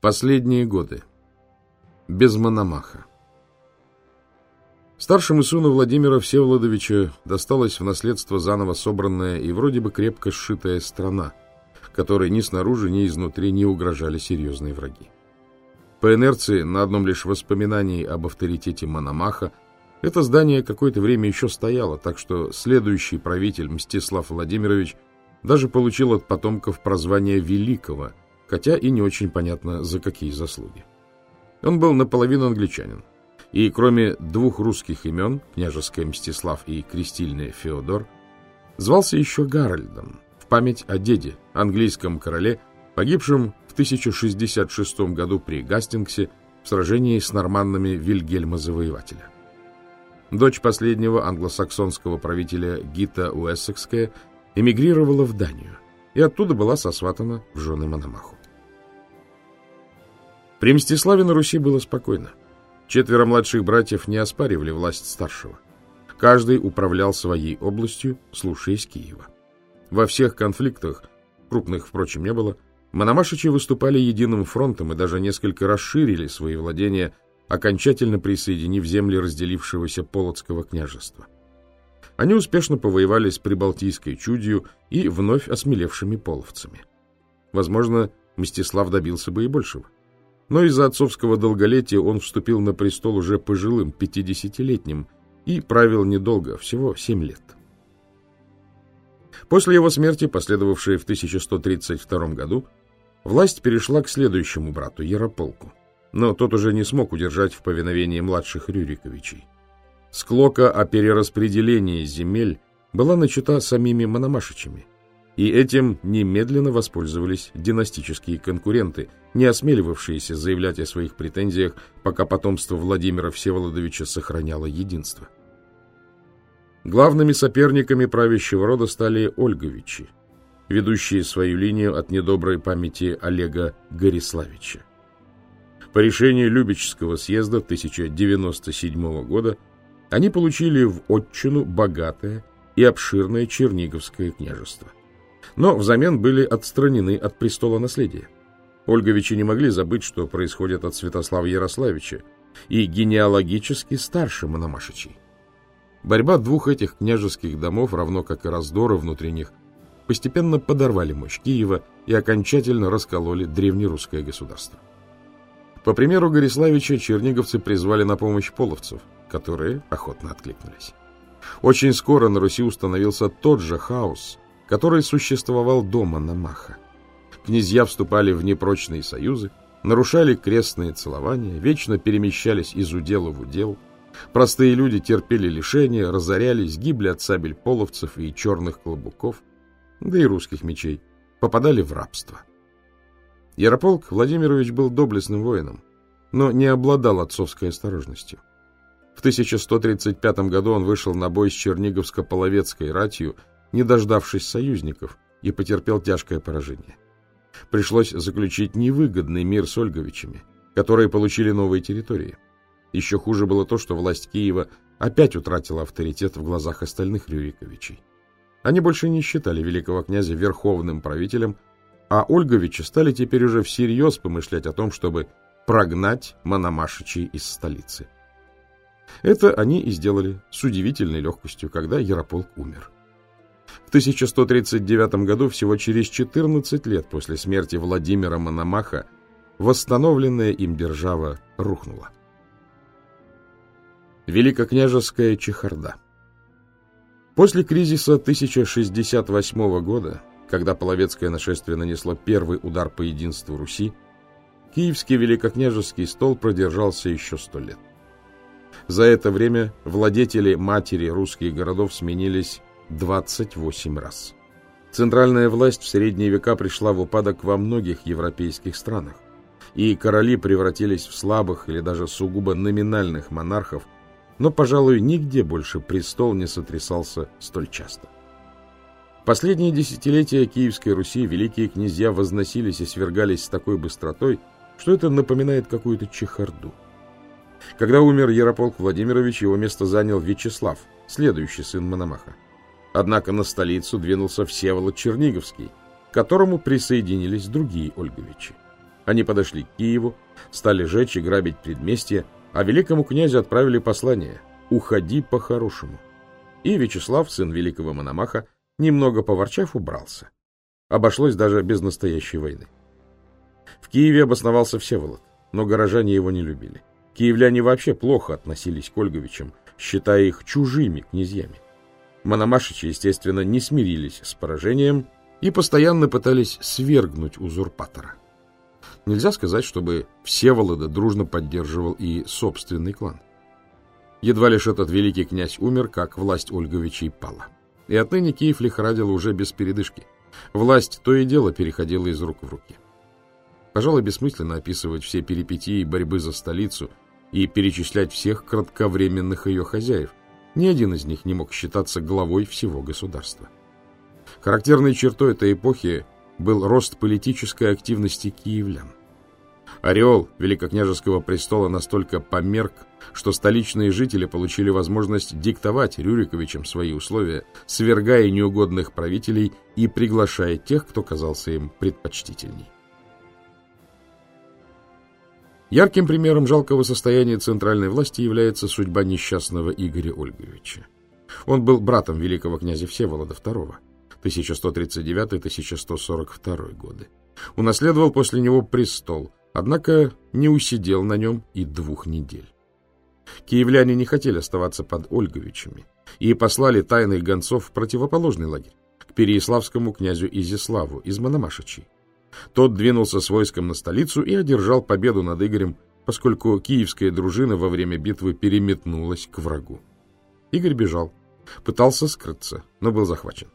Последние годы. Без Мономаха. Старшему сыну Владимира Всеволодовича досталась в наследство заново собранная и вроде бы крепко сшитая страна, которой ни снаружи, ни изнутри не угрожали серьезные враги. По инерции, на одном лишь воспоминании об авторитете Мономаха, это здание какое-то время еще стояло, так что следующий правитель Мстислав Владимирович даже получил от потомков прозвание Великого, хотя и не очень понятно, за какие заслуги. Он был наполовину англичанин, и кроме двух русских имен, княжеское Мстислав и крестильное Феодор, звался еще Гарольдом, в память о деде, английском короле, погибшем в 1066 году при Гастингсе в сражении с норманнами Вильгельма Завоевателя. Дочь последнего англосаксонского правителя Гита Уэссекская эмигрировала в Данию и оттуда была сосватана в жены Мономаху. При Мстиславе на Руси было спокойно. Четверо младших братьев не оспаривали власть старшего. Каждый управлял своей областью, слушаясь Киева. Во всех конфликтах, крупных, впрочем, не было, Мономашичи выступали единым фронтом и даже несколько расширили свои владения окончательно присоединив земли разделившегося Полоцкого княжества. Они успешно повоевали с Прибалтийской чудью и вновь осмелевшими половцами. Возможно, Мстислав добился бы и большего. Но из-за отцовского долголетия он вступил на престол уже пожилым, пятидесятилетним, и правил недолго, всего семь лет. После его смерти, последовавшей в 1132 году, власть перешла к следующему брату, Ярополку но тот уже не смог удержать в повиновении младших Рюриковичей. Склока о перераспределении земель была начата самими Мономашичами, и этим немедленно воспользовались династические конкуренты, не осмеливавшиеся заявлять о своих претензиях, пока потомство Владимира Всеволодовича сохраняло единство. Главными соперниками правящего рода стали Ольговичи, ведущие свою линию от недоброй памяти Олега Гориславича. По решению Любечского съезда 1097 года они получили в отчину богатое и обширное Черниговское княжество. Но взамен были отстранены от престола наследия. Ольговичи не могли забыть, что происходит от Святослава Ярославича и генеалогически старше Мономашичей. Борьба двух этих княжеских домов, равно как и раздоры внутри них, постепенно подорвали мощь Киева и окончательно раскололи древнерусское государство. По примеру Гориславича черниговцы призвали на помощь половцев, которые охотно откликнулись. Очень скоро на Руси установился тот же хаос, который существовал до Мономаха. Князья вступали в непрочные союзы, нарушали крестные целования, вечно перемещались из удела в удел. Простые люди терпели лишения, разорялись, гибли от сабель половцев и черных клобуков, да и русских мечей, попадали в рабство. Ярополк Владимирович был доблестным воином, но не обладал отцовской осторожностью. В 1135 году он вышел на бой с Черниговско-Половецкой ратью, не дождавшись союзников, и потерпел тяжкое поражение. Пришлось заключить невыгодный мир с Ольговичами, которые получили новые территории. Еще хуже было то, что власть Киева опять утратила авторитет в глазах остальных Рюриковичей. Они больше не считали великого князя верховным правителем, а Ольговичи стали теперь уже всерьез помышлять о том, чтобы прогнать Мономашичей из столицы. Это они и сделали с удивительной легкостью, когда Ярополк умер. В 1139 году, всего через 14 лет после смерти Владимира Мономаха, восстановленная им держава рухнула. Великокняжеская чехарда После кризиса 1068 года когда половецкое нашествие нанесло первый удар по единству Руси, Киевский великокняжеский стол продержался еще сто лет. За это время владетели матери русских городов сменились 28 раз. Центральная власть в средние века пришла в упадок во многих европейских странах, и короли превратились в слабых или даже сугубо номинальных монархов, но, пожалуй, нигде больше престол не сотрясался столь часто. Последние десятилетия Киевской Руси великие князья возносились и свергались с такой быстротой, что это напоминает какую-то чехарду. Когда умер Ярополк Владимирович, его место занял Вячеслав, следующий сын Мономаха. Однако на столицу двинулся Всеволод Черниговский, к которому присоединились другие Ольговичи. Они подошли к Киеву, стали жечь и грабить предместья, а великому князю отправили послание «Уходи по-хорошему». И Вячеслав, сын великого Мономаха, немного поворчав, убрался. Обошлось даже без настоящей войны. В Киеве обосновался Всеволод, но горожане его не любили. Киевляне вообще плохо относились к Ольговичам, считая их чужими князьями. Мономашичи, естественно, не смирились с поражением и постоянно пытались свергнуть узурпатора. Нельзя сказать, чтобы Всеволода дружно поддерживал и собственный клан. Едва лишь этот великий князь умер, как власть Ольговичей пала. И отныне Киев лихорадил уже без передышки. Власть то и дело переходила из рук в руки. Пожалуй, бессмысленно описывать все перипетии борьбы за столицу и перечислять всех кратковременных ее хозяев. Ни один из них не мог считаться главой всего государства. Характерной чертой этой эпохи был рост политической активности киевлян. Ореол великокняжеского престола настолько померк, что столичные жители получили возможность диктовать Рюриковичам свои условия, свергая неугодных правителей и приглашая тех, кто казался им предпочтительней. Ярким примером жалкого состояния центральной власти является судьба несчастного Игоря Ольговича. Он был братом великого князя Всеволода II, 1139-1142 годы. Унаследовал после него престол, однако не усидел на нем и двух недель. Киевляне не хотели оставаться под Ольговичами и послали тайных гонцов в противоположный лагерь, к Переяславскому князю Изяславу из Мономашичей. Тот двинулся с войском на столицу и одержал победу над Игорем, поскольку киевская дружина во время битвы переметнулась к врагу. Игорь бежал, пытался скрыться, но был захвачен.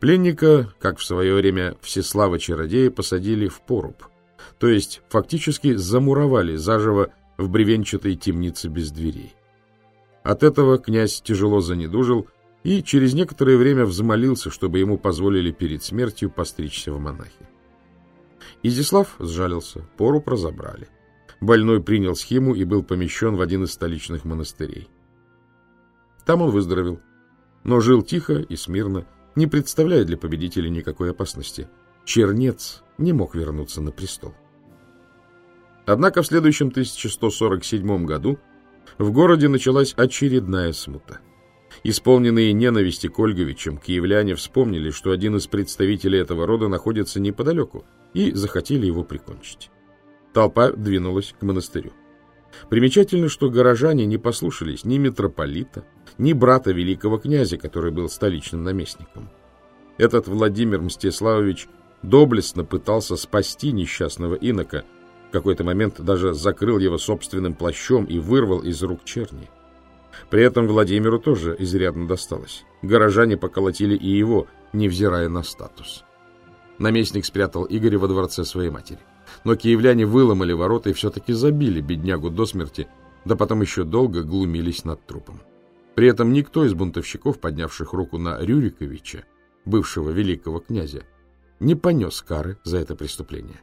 Пленника, как в свое время Всеслава-чародея, посадили в поруб, то есть фактически замуровали заживо в бревенчатой темнице без дверей. От этого князь тяжело занедужил и через некоторое время взмолился, чтобы ему позволили перед смертью постричься в монахи. Изяслав сжалился, поруб разобрали. Больной принял схему и был помещен в один из столичных монастырей. Там он выздоровел, но жил тихо и смирно, не представляя для победителя никакой опасности. Чернец не мог вернуться на престол. Однако в следующем 1147 году в городе началась очередная смута. Исполненные ненависти к Ольговичам, киевляне вспомнили, что один из представителей этого рода находится неподалеку, и захотели его прикончить. Толпа двинулась к монастырю. Примечательно, что горожане не послушались ни митрополита, ни брата великого князя, который был столичным наместником. Этот Владимир Мстиславович доблестно пытался спасти несчастного инока, в какой-то момент даже закрыл его собственным плащом и вырвал из рук черни. При этом Владимиру тоже изрядно досталось. Горожане поколотили и его, невзирая на статус. Наместник спрятал Игоря во дворце своей матери. Но киевляне выломали ворота и все-таки забили беднягу до смерти, да потом еще долго глумились над трупом. При этом никто из бунтовщиков, поднявших руку на Рюриковича, бывшего великого князя, не понес кары за это преступление.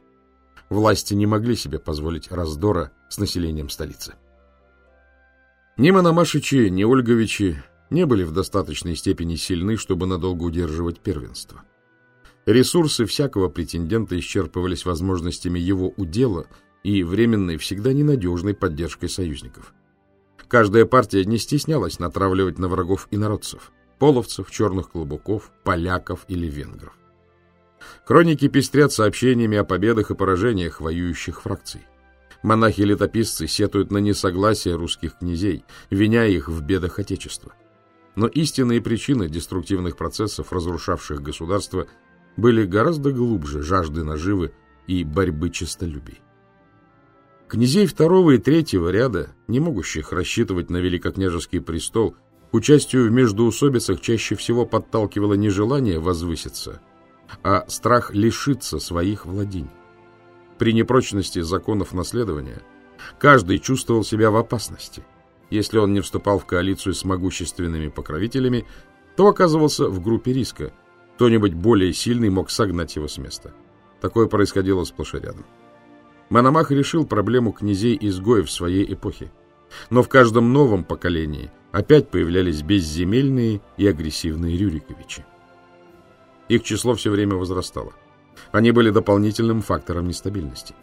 Власти не могли себе позволить раздора с населением столицы. Ни Мономашичи, ни Ольговичи не были в достаточной степени сильны, чтобы надолго удерживать первенство. Ресурсы всякого претендента исчерпывались возможностями его удела и временной, всегда ненадежной поддержкой союзников. Каждая партия не стеснялась натравливать на врагов инородцев, половцев, черных клобуков, поляков или венгров. Хроники пестрят сообщениями о победах и поражениях воюющих фракций. Монахи-летописцы сетуют на несогласие русских князей, виня их в бедах Отечества. Но истинные причины деструктивных процессов, разрушавших государство, были гораздо глубже жажды наживы и борьбы честолюбий. Князей второго и третьего ряда, не могущих рассчитывать на великокняжеский престол, к участию в междоусобицах чаще всего подталкивало не желание возвыситься, а страх лишиться своих владений. При непрочности законов наследования каждый чувствовал себя в опасности. Если он не вступал в коалицию с могущественными покровителями, то оказывался в группе риска. Кто-нибудь более сильный мог согнать его с места. Такое происходило сплошь и рядом. Мономах решил проблему князей-изгоев своей эпохи. Но в каждом новом поколении опять появлялись безземельные и агрессивные Рюриковичи. Их число все время возрастало. Они были дополнительным фактором нестабильности.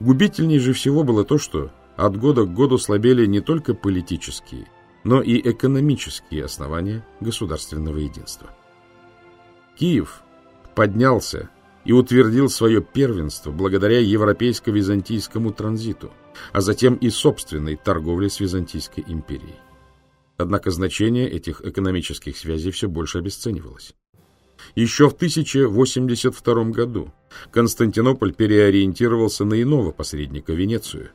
Губительней же всего было то, что от года к году слабели не только политические, но и экономические основания государственного единства. Киев поднялся и утвердил свое первенство благодаря европейско-византийскому транзиту, а затем и собственной торговле с Византийской империей. Однако значение этих экономических связей все больше обесценивалось. Еще в 1082 году Константинополь переориентировался на иного посредника Венецию,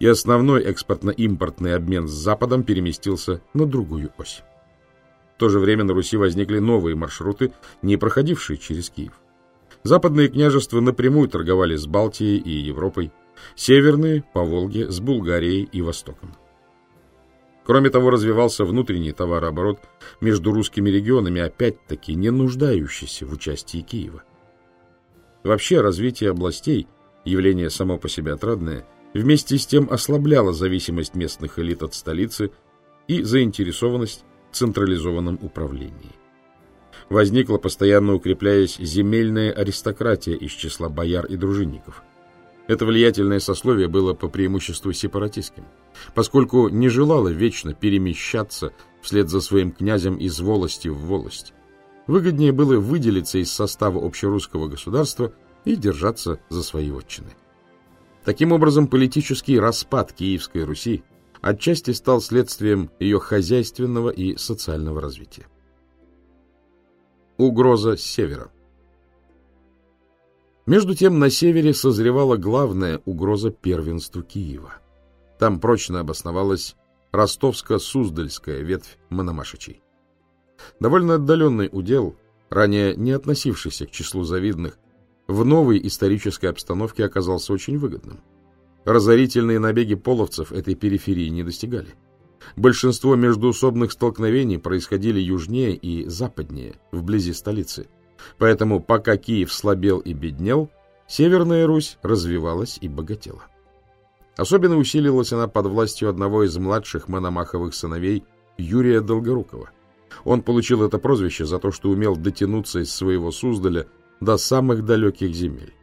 и основной экспортно-импортный обмен с Западом переместился на другую ось. То же время на Руси возникли новые маршруты, не проходившие через Киев. Западные княжества напрямую торговали с Балтией и Европой, северные – по Волге, с Булгарией и Востоком. Кроме того, развивался внутренний товарооборот между русскими регионами, опять-таки не нуждающийся в участии Киева. Вообще, развитие областей, явление само по себе отрадное, вместе с тем ослабляло зависимость местных элит от столицы и заинтересованность централизованном управлении. Возникла, постоянно укрепляясь, земельная аристократия из числа бояр и дружинников – это влиятельное сословие было по преимуществу сепаратистским, поскольку не желало вечно перемещаться вслед за своим князем из волости в волость. Выгоднее было выделиться из состава общерусского государства и держаться за свои отчины. Таким образом, политический распад Киевской Руси отчасти стал следствием ее хозяйственного и социального развития. Угроза с севера между тем на севере созревала главная угроза первенству Киева. Там прочно обосновалась ростовско-суздальская ветвь Мономашичей. Довольно отдаленный удел, ранее не относившийся к числу завидных, в новой исторической обстановке оказался очень выгодным. Разорительные набеги половцев этой периферии не достигали. Большинство междуусобных столкновений происходили южнее и западнее, вблизи столицы – Поэтому пока Киев слабел и беднел, Северная Русь развивалась и богатела. Особенно усилилась она под властью одного из младших мономаховых сыновей Юрия Долгорукова. Он получил это прозвище за то, что умел дотянуться из своего Суздаля до самых далеких земель.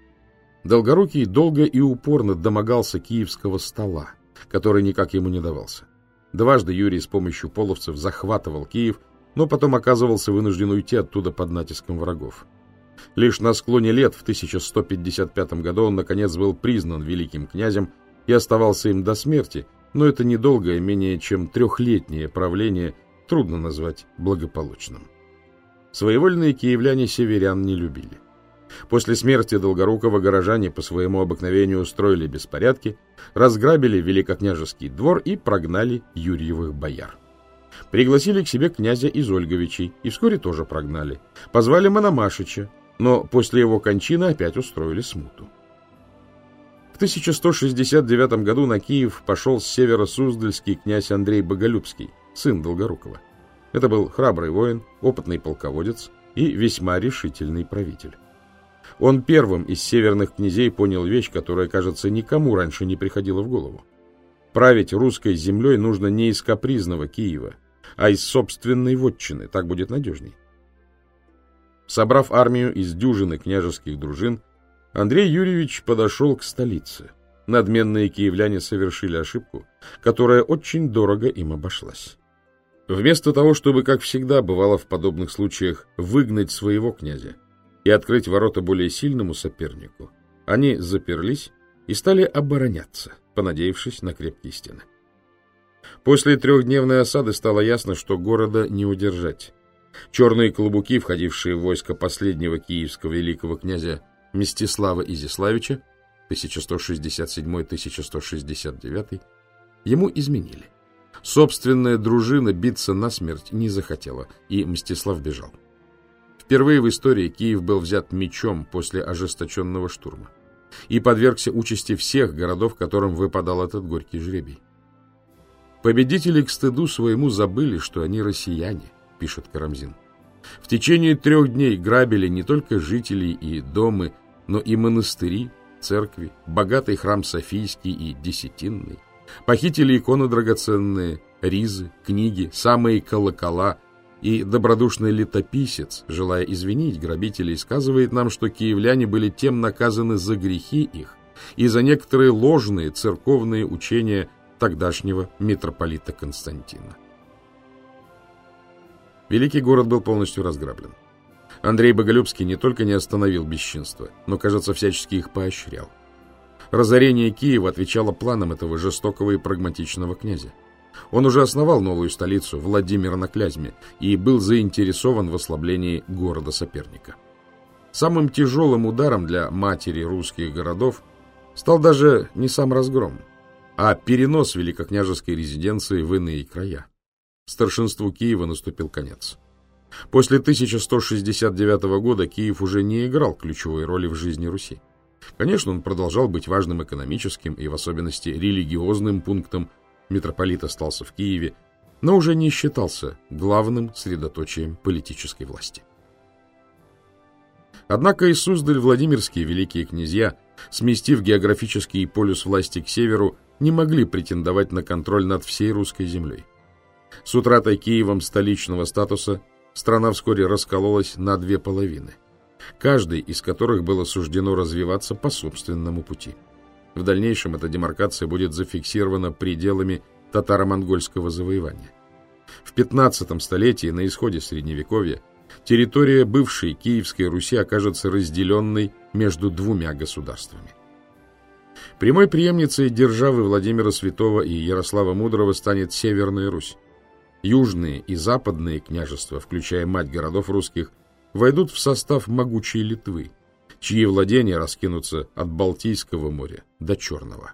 Долгорукий долго и упорно домогался киевского стола, который никак ему не давался. Дважды Юрий с помощью половцев захватывал Киев но потом оказывался вынужден уйти оттуда под натиском врагов. Лишь на склоне лет в 1155 году он, наконец, был признан великим князем и оставался им до смерти, но это недолгое, менее чем трехлетнее правление трудно назвать благополучным. Своевольные киевляне северян не любили. После смерти Долгорукова горожане по своему обыкновению устроили беспорядки, разграбили великокняжеский двор и прогнали Юрьевых бояр. Пригласили к себе князя из Ольговичей и вскоре тоже прогнали. Позвали Мономашича, но после его кончины опять устроили смуту. В 1169 году на Киев пошел с севера Суздальский князь Андрей Боголюбский, сын Долгорукова. Это был храбрый воин, опытный полководец и весьма решительный правитель. Он первым из северных князей понял вещь, которая, кажется, никому раньше не приходила в голову. Править русской землей нужно не из капризного Киева, а из собственной вотчины, так будет надежней. Собрав армию из дюжины княжеских дружин, Андрей Юрьевич подошел к столице. Надменные киевляне совершили ошибку, которая очень дорого им обошлась. Вместо того, чтобы, как всегда бывало в подобных случаях, выгнать своего князя и открыть ворота более сильному сопернику, они заперлись и стали обороняться, понадеявшись на крепкие стены. После трехдневной осады стало ясно, что города не удержать. Черные клубуки, входившие в войско последнего киевского великого князя Мстислава Изяславича 1167-1169, ему изменили. Собственная дружина биться насмерть не захотела, и Мстислав бежал. Впервые в истории Киев был взят мечом после ожесточенного штурма и подвергся участи всех городов, которым выпадал этот горький жребий. Победители к стыду своему забыли, что они россияне, пишет Карамзин. В течение трех дней грабили не только жителей и дома, но и монастыри, церкви, богатый храм Софийский и Десятинный. Похитили иконы драгоценные, ризы, книги, самые колокола, и добродушный летописец, желая извинить грабителей, сказывает нам, что киевляне были тем наказаны за грехи их, и за некоторые ложные церковные учения тогдашнего митрополита Константина. Великий город был полностью разграблен. Андрей Боголюбский не только не остановил бесчинства, но, кажется, всячески их поощрял. Разорение Киева отвечало планам этого жестокого и прагматичного князя. Он уже основал новую столицу, Владимир на Клязьме, и был заинтересован в ослаблении города-соперника. Самым тяжелым ударом для матери русских городов стал даже не сам разгром, а перенос великокняжеской резиденции в иные края. Старшинству Киева наступил конец. После 1169 года Киев уже не играл ключевой роли в жизни Руси. Конечно, он продолжал быть важным экономическим и в особенности религиозным пунктом. Митрополит остался в Киеве, но уже не считался главным средоточием политической власти. Однако и Суздаль Владимирские великие князья, сместив географический полюс власти к северу, не могли претендовать на контроль над всей русской землей. С утратой Киевом столичного статуса страна вскоре раскололась на две половины – каждой из которых было суждено развиваться по собственному пути. В дальнейшем эта демаркация будет зафиксирована пределами татаро-монгольского завоевания. В 15 столетии, на исходе Средневековья, территория бывшей Киевской Руси окажется разделенной между двумя государствами. Прямой преемницей державы Владимира Святого и Ярослава Мудрого станет Северная Русь. Южные и западные княжества, включая мать городов русских, войдут в состав могучей Литвы, чьи владения раскинутся от Балтийского моря до Черного.